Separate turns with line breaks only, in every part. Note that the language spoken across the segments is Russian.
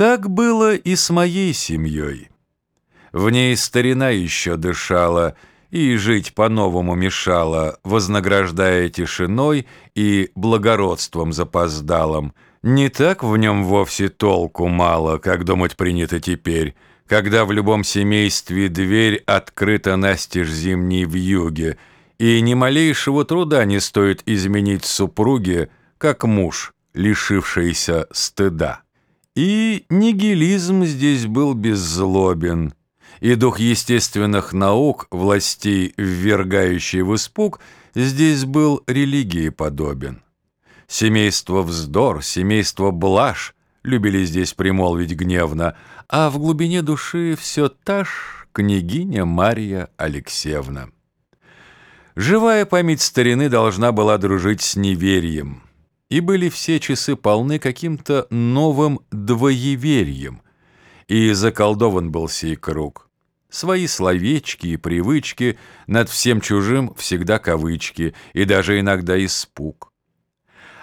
Так было и с моей семьей. В ней старина еще дышала и жить по-новому мешала, вознаграждая тишиной и благородством запоздалым. Не так в нем вовсе толку мало, как думать принято теперь, когда в любом семействе дверь открыта настежь зимней в юге, и ни малейшего труда не стоит изменить супруге, как муж, лишившийся стыда. И нигилизм здесь был беззлобен, и дух естественных наук, властей, ввергающий в испуг, здесь был религии подобен. Семейство вздор, семейство блажь, любили здесь примолвить гневно, а в глубине души все та ж княгиня Марья Алексеевна. Живая память старины должна была дружить с неверием, и были все часы полны каким-то новым двоеверием, и заколдован был сей круг. Свои словечки и привычки, над всем чужим всегда кавычки, и даже иногда испуг.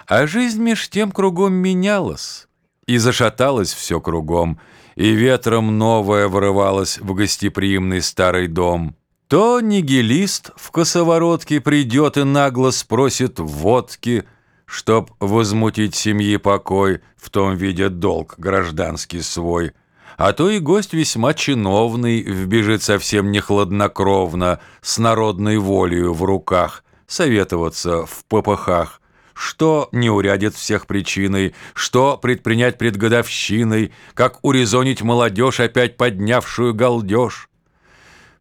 А жизнь меж тем кругом менялась, и зашаталось все кругом, и ветром новое врывалось в гостеприимный старый дом — то нигилист в косоворотке придет и нагло спросит водки, чтоб возмутить семьи покой, в том виде долг гражданский свой. А то и гость весьма чиновный вбежит совсем не хладнокровно, с народной волею в руках, советоваться в попыхах, что не урядит всех причиной, что предпринять пред годовщиной, как урезонить молодежь, опять поднявшую галдеж.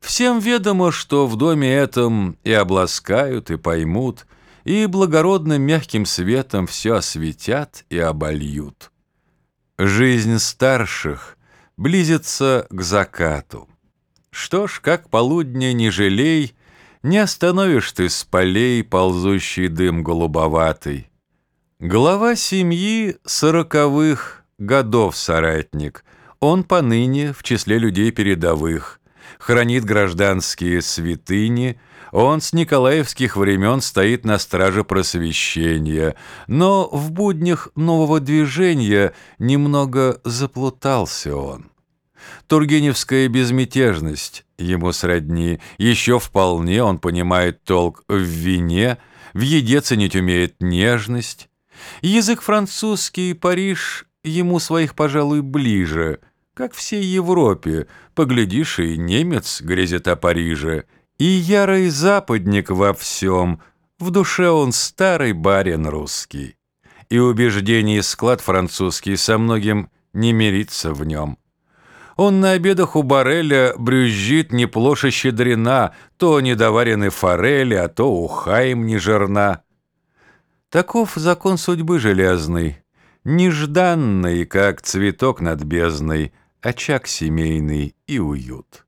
Всем ведомо, что в доме этом и обласкают, и поймут, и благородным мягким светом все осветят и обольют. Жизнь старших близится к закату. Что ж, как полудня не жалей, не остановишь ты с полей ползущий дым голубоватый. Глава семьи сороковых годов соратник, он поныне в числе людей передовых — хранит гражданские святыни, он с николаевских времен стоит на страже просвещения, но в буднях нового движения немного заплутался он. Тургеневская безмятежность ему сродни, еще вполне он понимает толк в вине, в еде ценить умеет нежность. Язык французский, Париж ему своих, пожалуй, ближе — как всей Европе, поглядишь, и немец грезит о Париже, и ярый западник во всем, в душе он старый барин русский. И убеждений склад французский со многим не мирится в нем. Он на обедах у Бареля брюзжит не плоше щедрена, то недоварены форели, а то уха им не жирна. Таков закон судьбы железный, нежданный, как цветок над бездной, очаг семейный и уют.